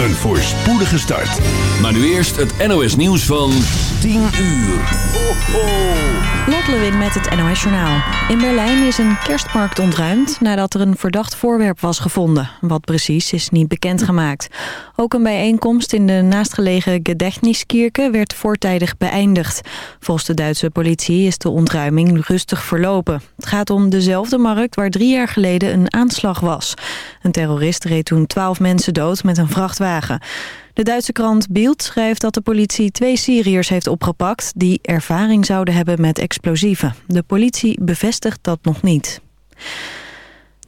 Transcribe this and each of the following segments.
Een voorspoedige start. Maar nu eerst het NOS nieuws van 10 uur. Lot Lewin met het NOS Journaal. In Berlijn is een kerstmarkt ontruimd nadat er een verdacht voorwerp was gevonden. Wat precies is niet bekendgemaakt. Ook een bijeenkomst in de naastgelegen Gedächtniskirke werd voortijdig beëindigd. Volgens de Duitse politie is de ontruiming rustig verlopen. Het gaat om dezelfde markt waar drie jaar geleden een aanslag was. Een terrorist reed toen twaalf mensen dood met een vrachtwagen. De Duitse krant Bild schrijft dat de politie twee Syriërs heeft opgepakt... die ervaring zouden hebben met explosieven. De politie bevestigt dat nog niet.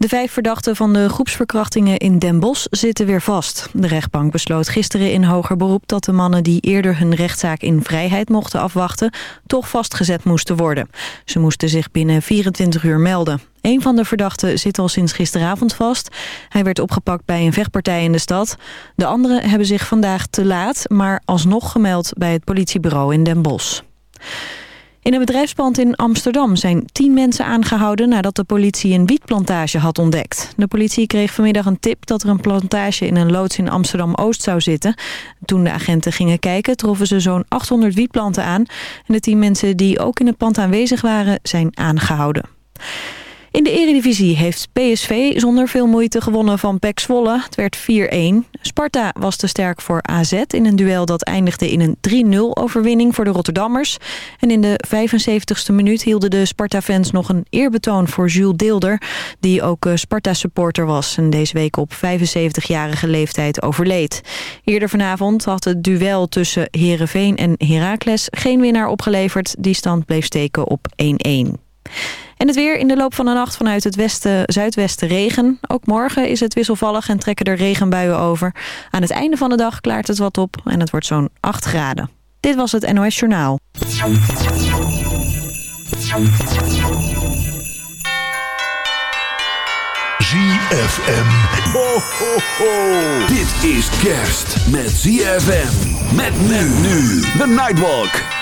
De vijf verdachten van de groepsverkrachtingen in Den Bosch zitten weer vast. De rechtbank besloot gisteren in hoger beroep dat de mannen die eerder hun rechtszaak in vrijheid mochten afwachten, toch vastgezet moesten worden. Ze moesten zich binnen 24 uur melden. Een van de verdachten zit al sinds gisteravond vast. Hij werd opgepakt bij een vechtpartij in de stad. De anderen hebben zich vandaag te laat, maar alsnog gemeld bij het politiebureau in Den Bosch. In een bedrijfspand in Amsterdam zijn tien mensen aangehouden nadat de politie een wietplantage had ontdekt. De politie kreeg vanmiddag een tip dat er een plantage in een loods in Amsterdam-Oost zou zitten. Toen de agenten gingen kijken troffen ze zo'n 800 wietplanten aan. En de tien mensen die ook in het pand aanwezig waren zijn aangehouden. In de eredivisie heeft PSV zonder veel moeite gewonnen van PEC Zwolle. Het werd 4-1. Sparta was te sterk voor AZ in een duel dat eindigde in een 3-0 overwinning voor de Rotterdammers. En in de 75ste minuut hielden de Sparta-fans nog een eerbetoon voor Jules Deelder... die ook Sparta-supporter was en deze week op 75-jarige leeftijd overleed. Eerder vanavond had het duel tussen Herenveen en Heracles geen winnaar opgeleverd. Die stand bleef steken op 1-1. En het weer in de loop van de nacht vanuit het westen, zuidwesten regen. Ook morgen is het wisselvallig en trekken er regenbuien over. Aan het einde van de dag klaart het wat op en het wordt zo'n 8 graden. Dit was het NOS Journaal. ZFM. Ho, ho, ho. Dit is kerst met ZFM. Met men nu. The Nightwalk.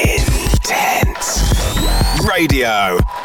Radio.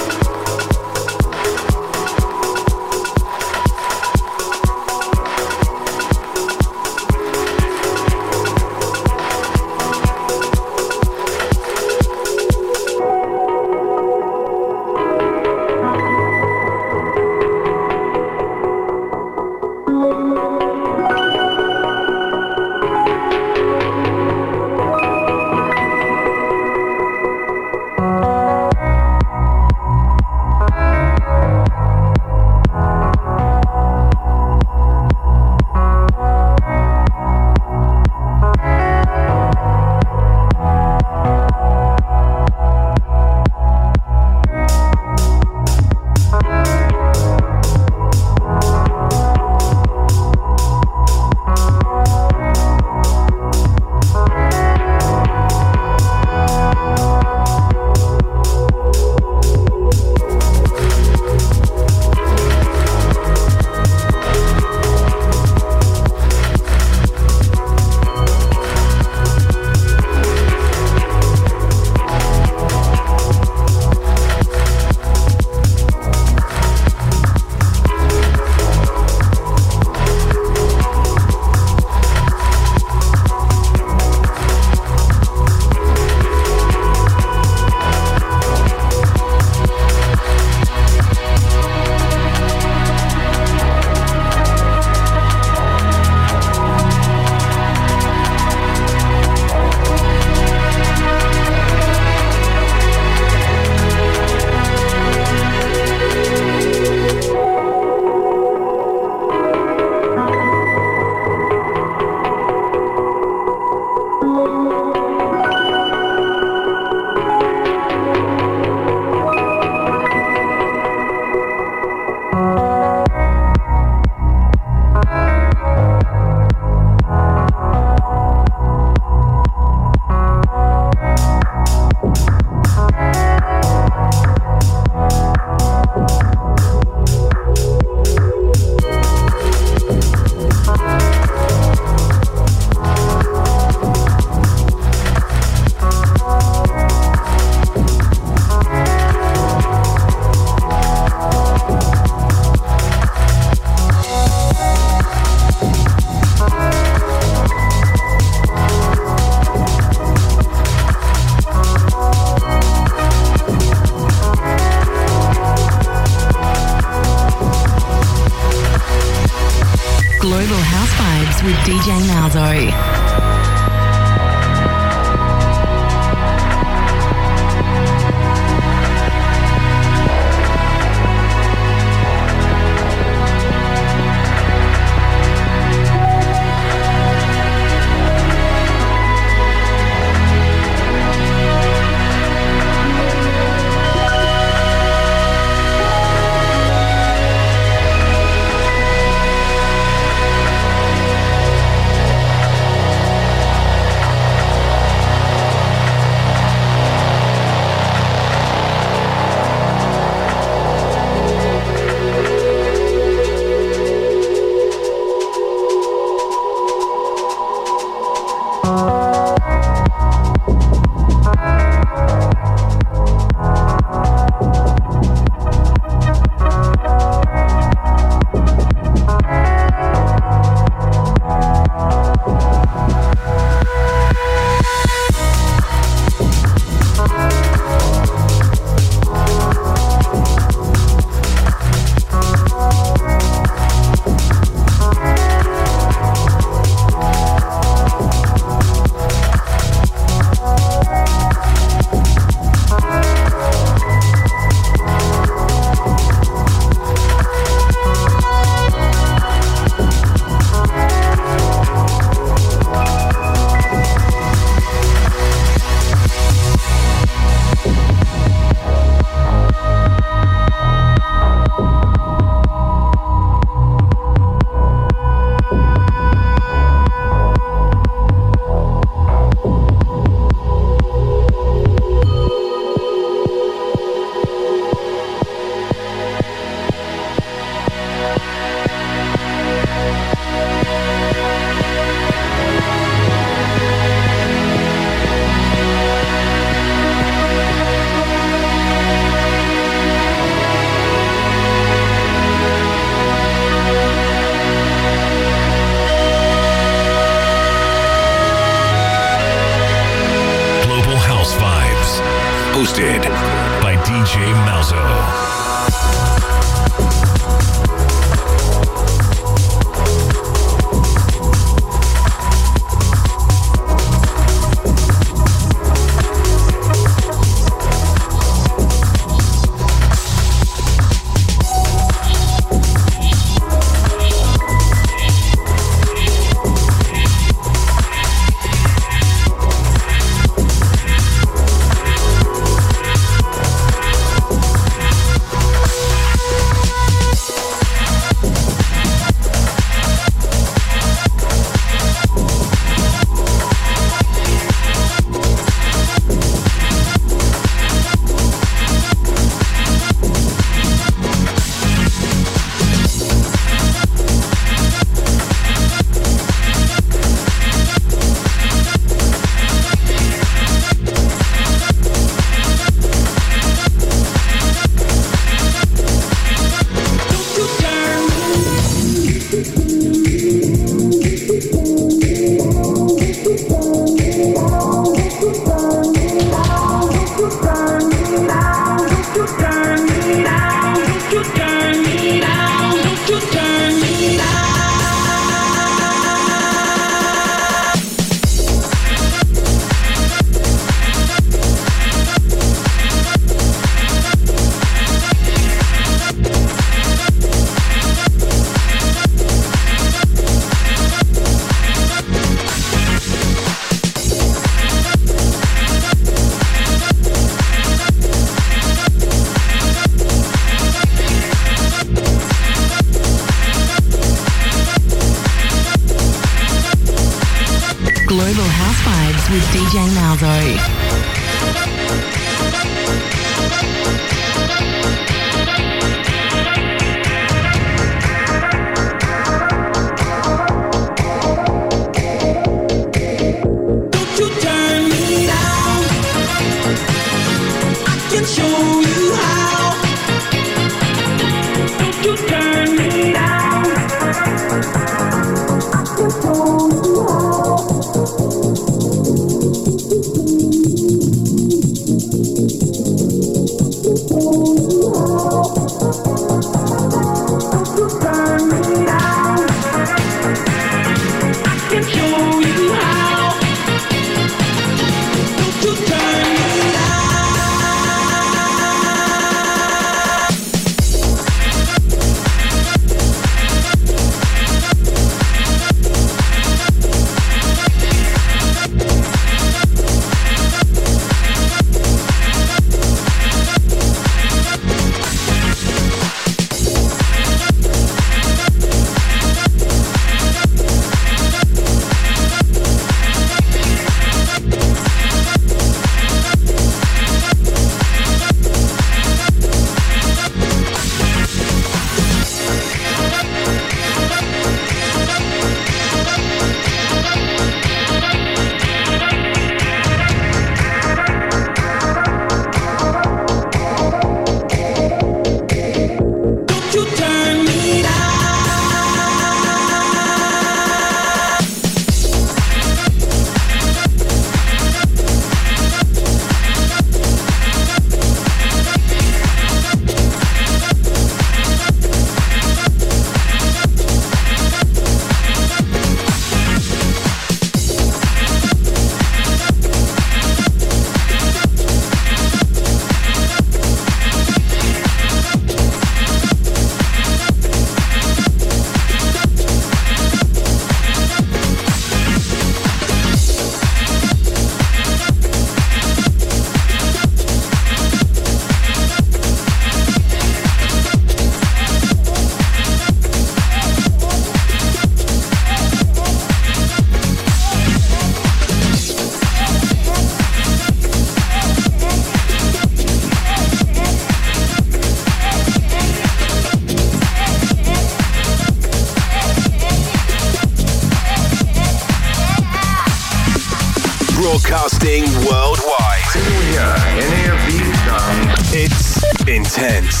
10.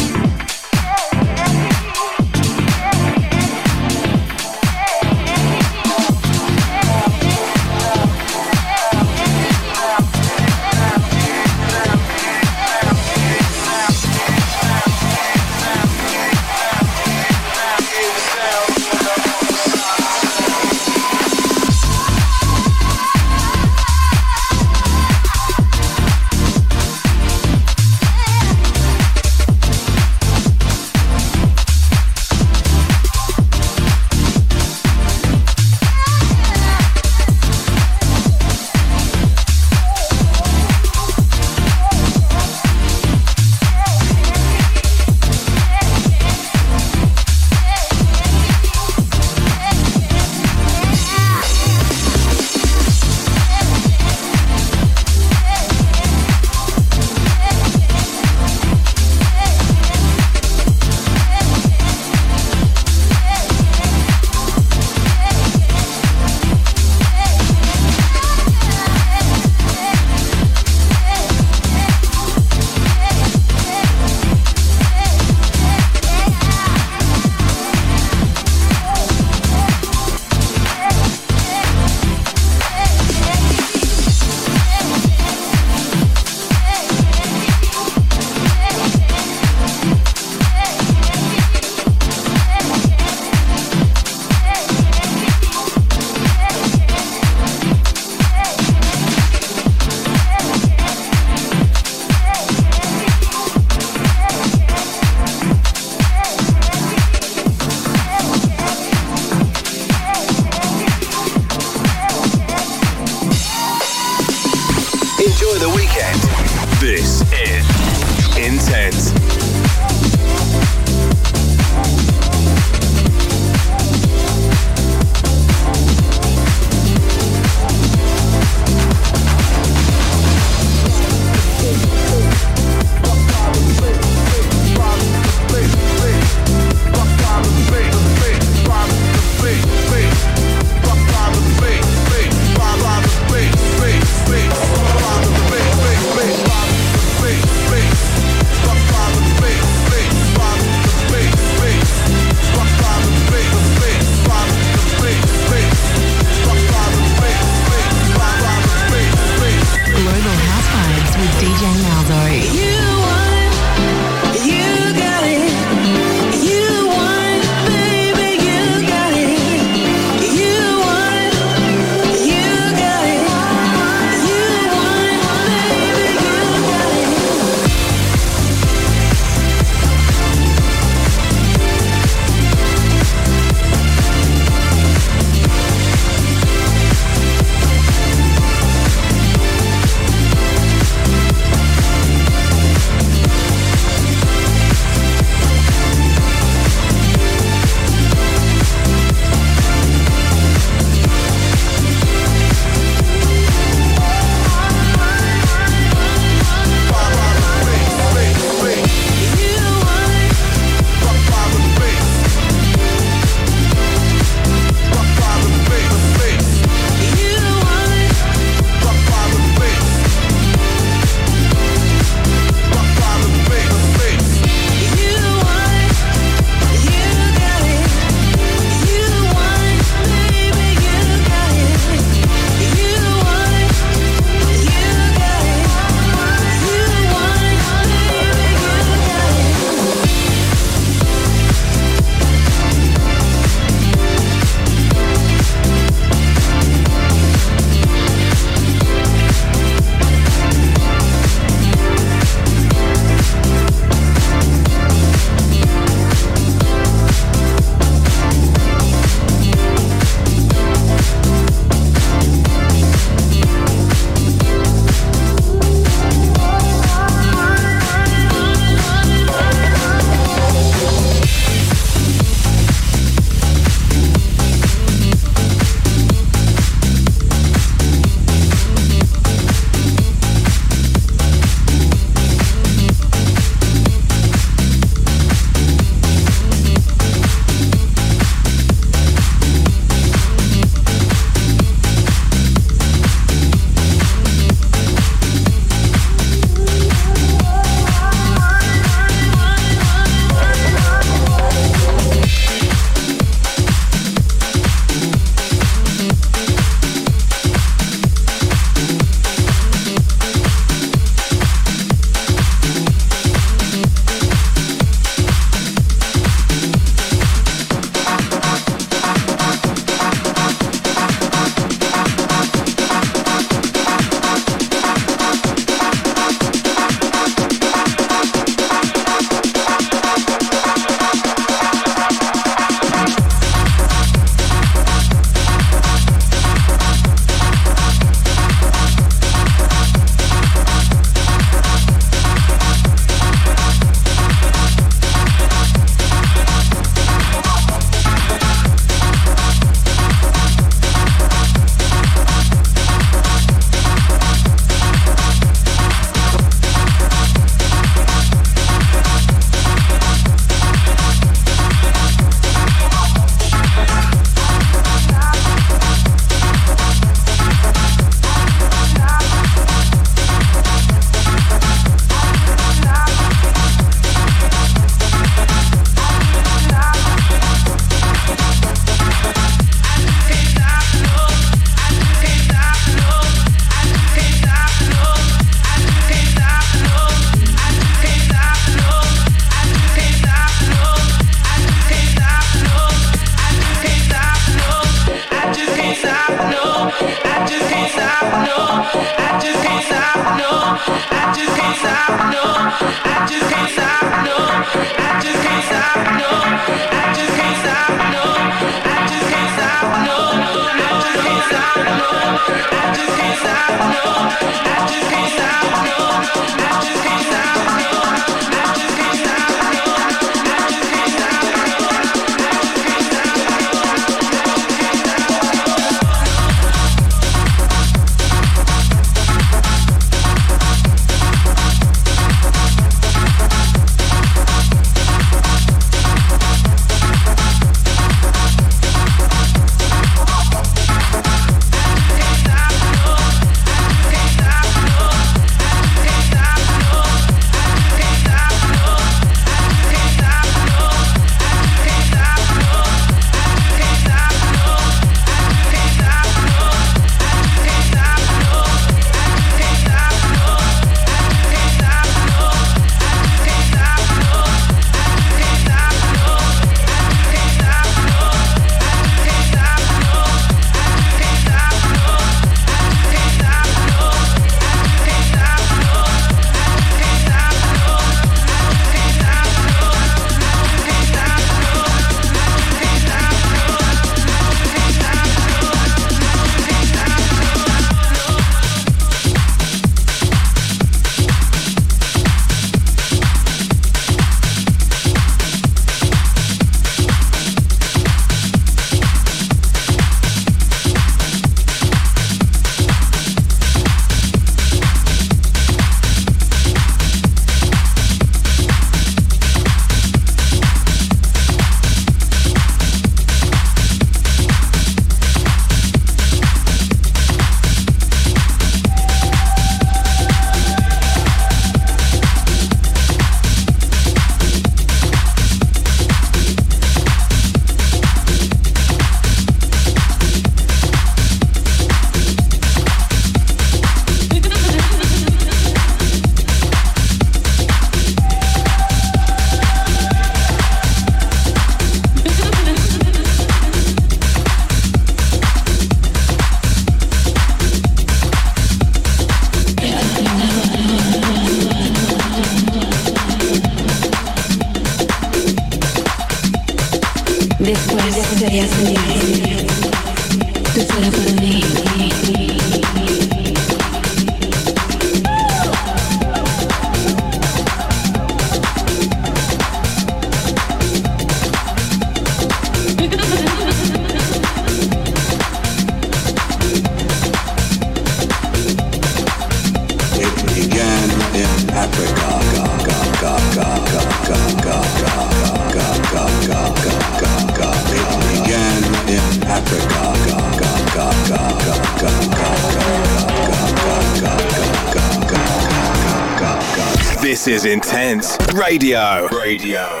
Radio. Radio.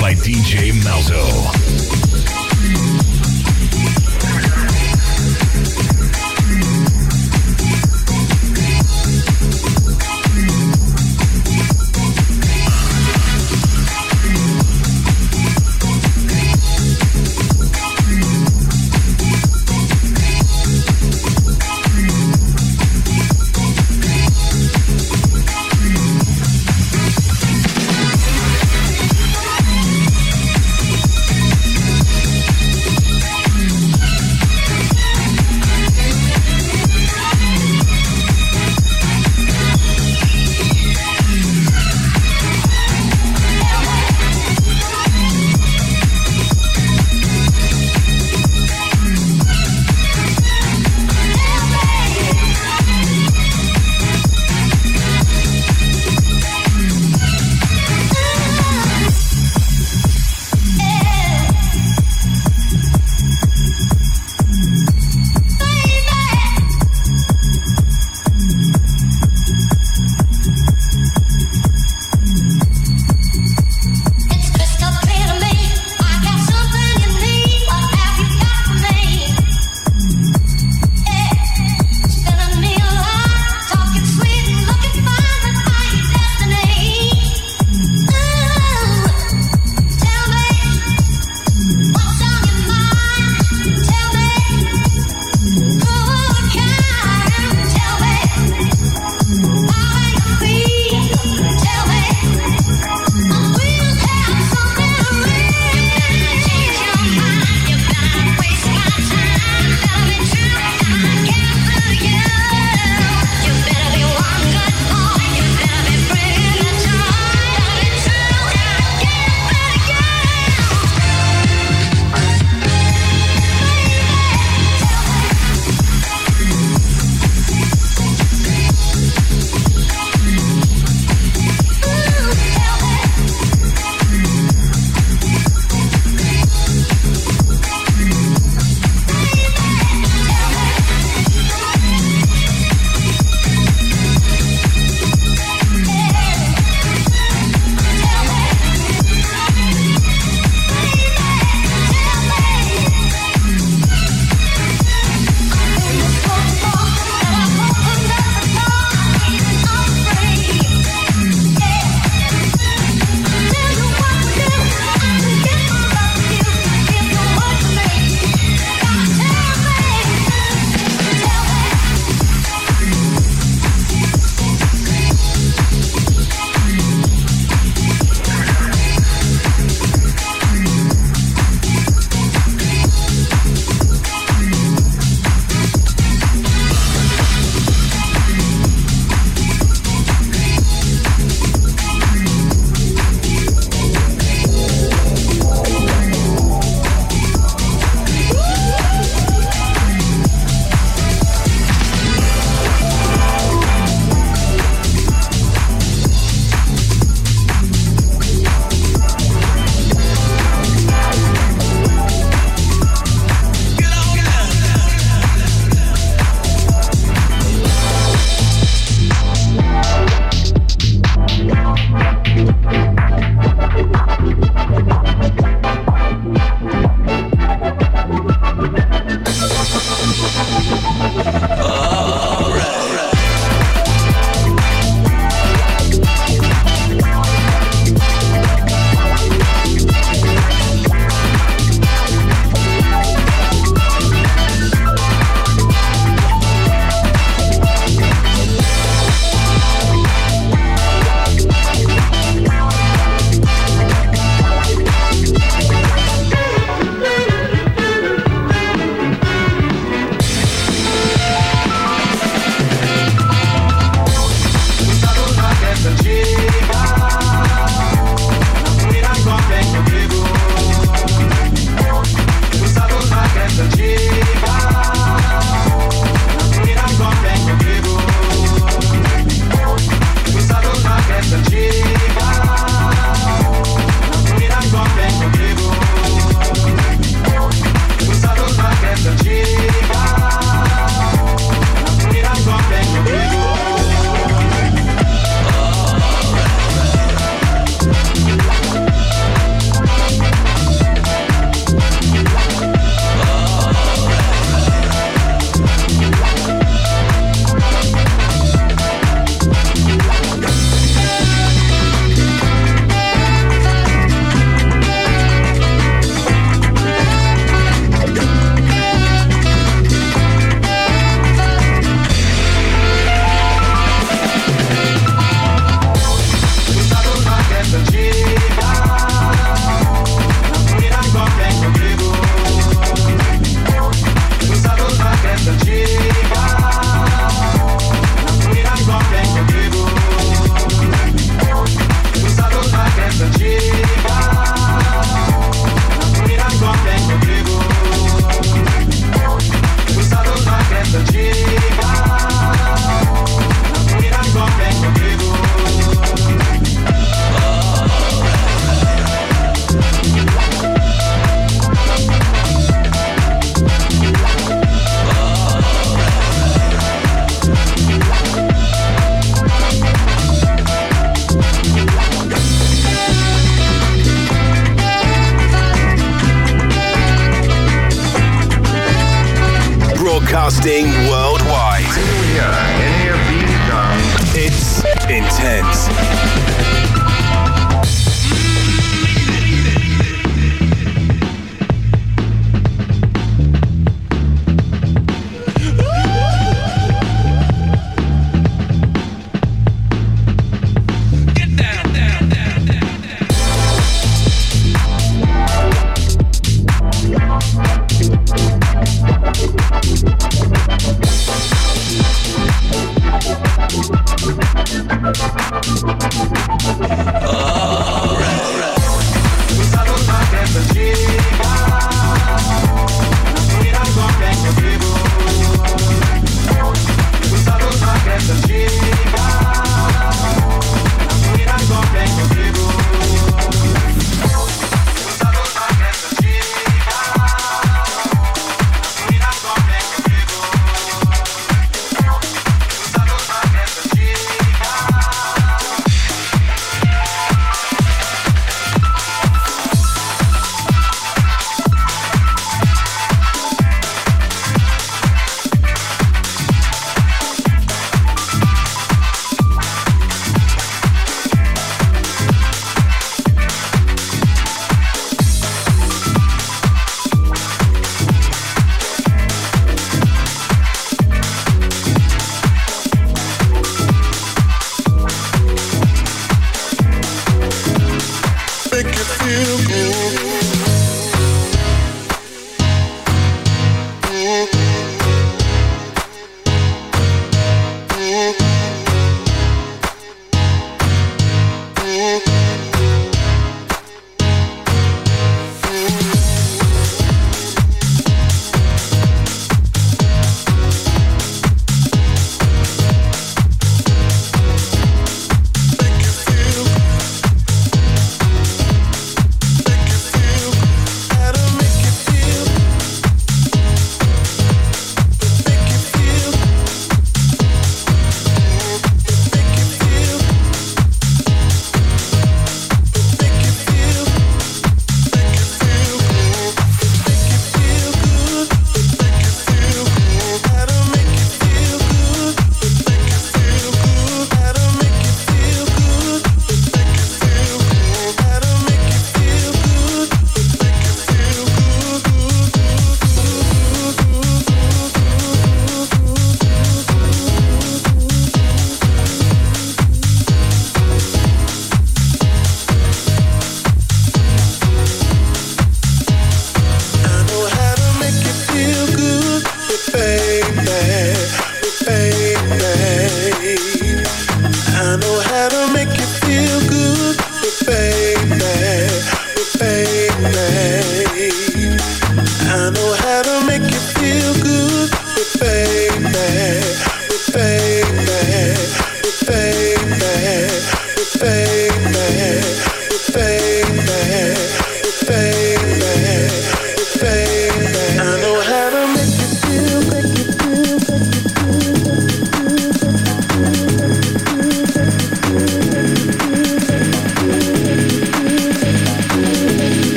By DJ Malzo.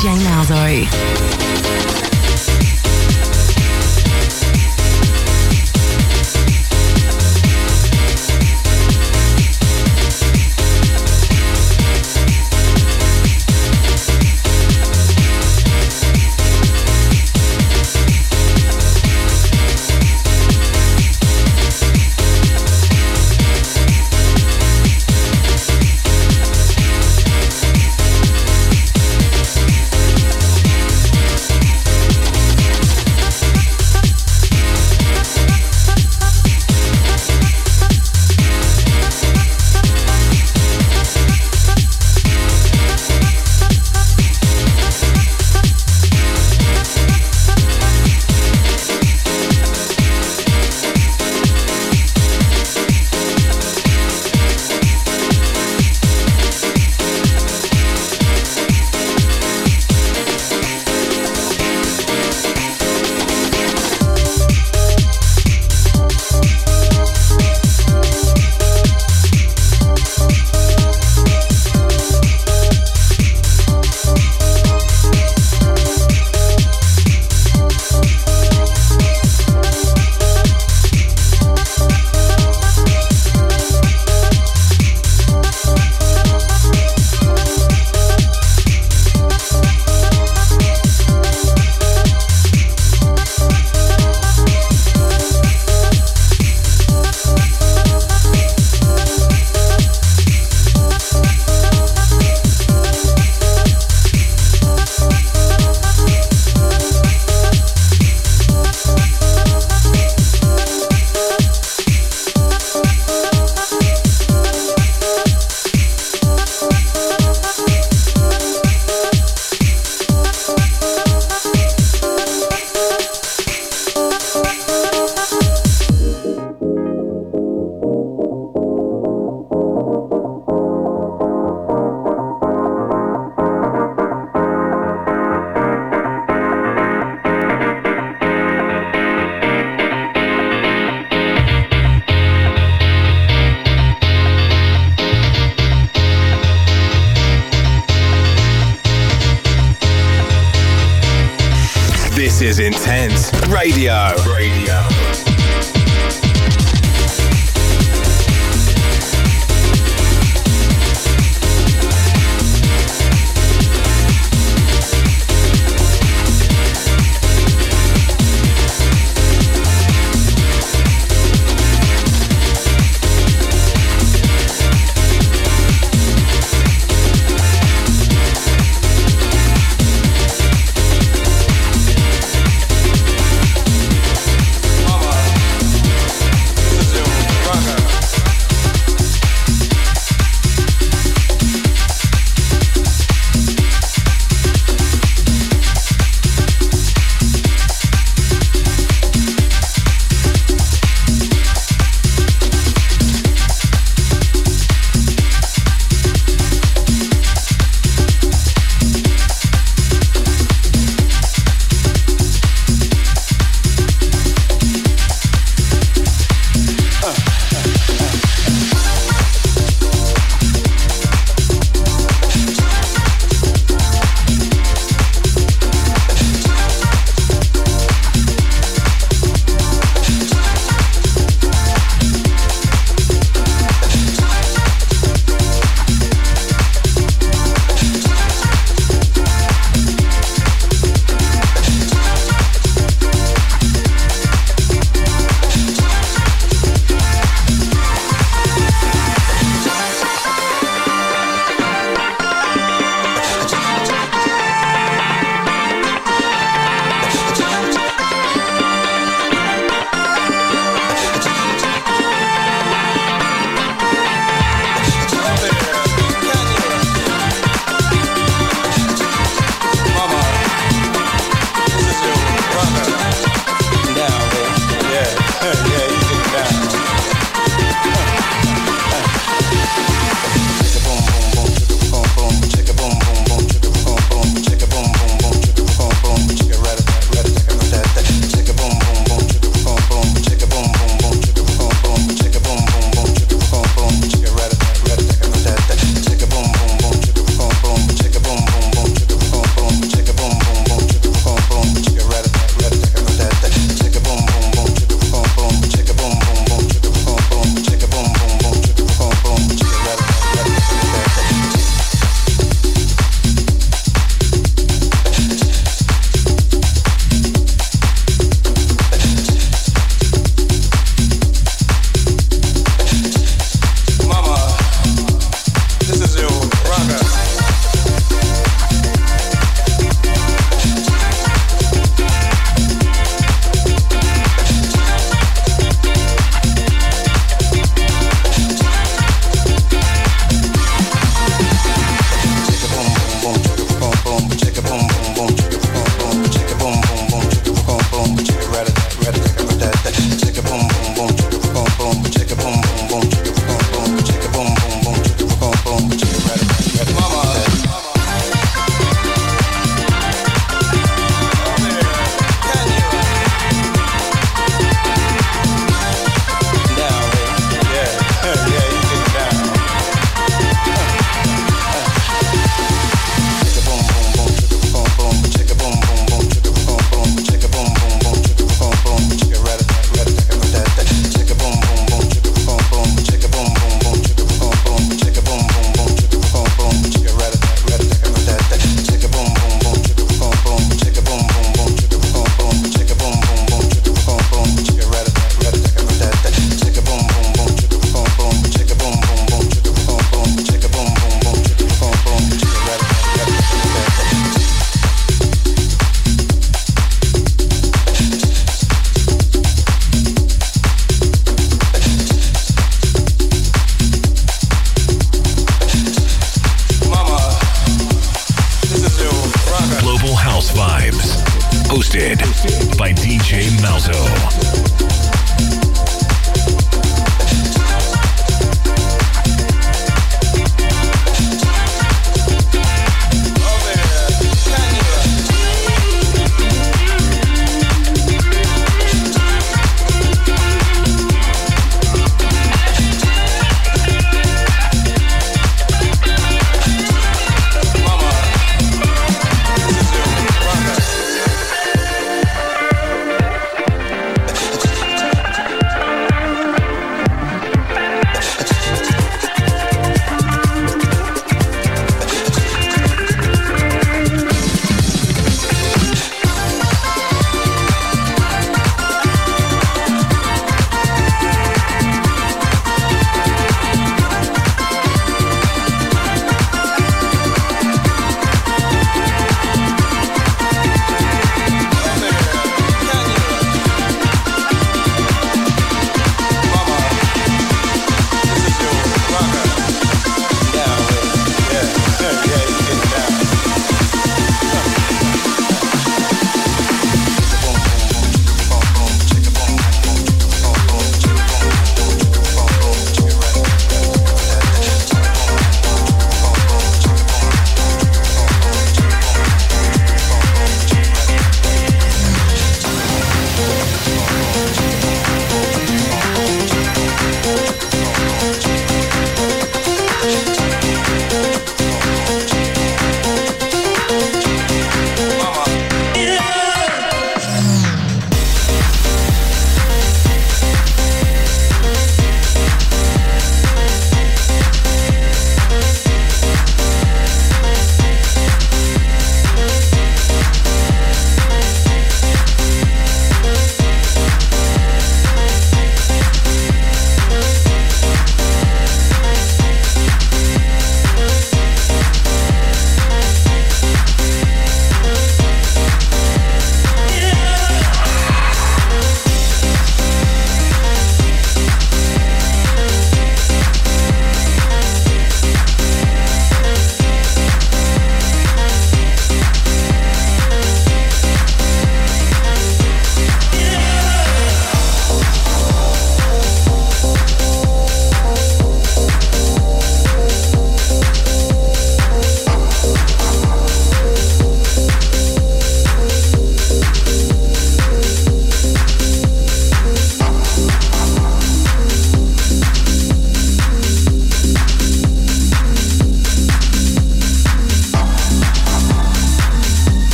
DJ Malzo.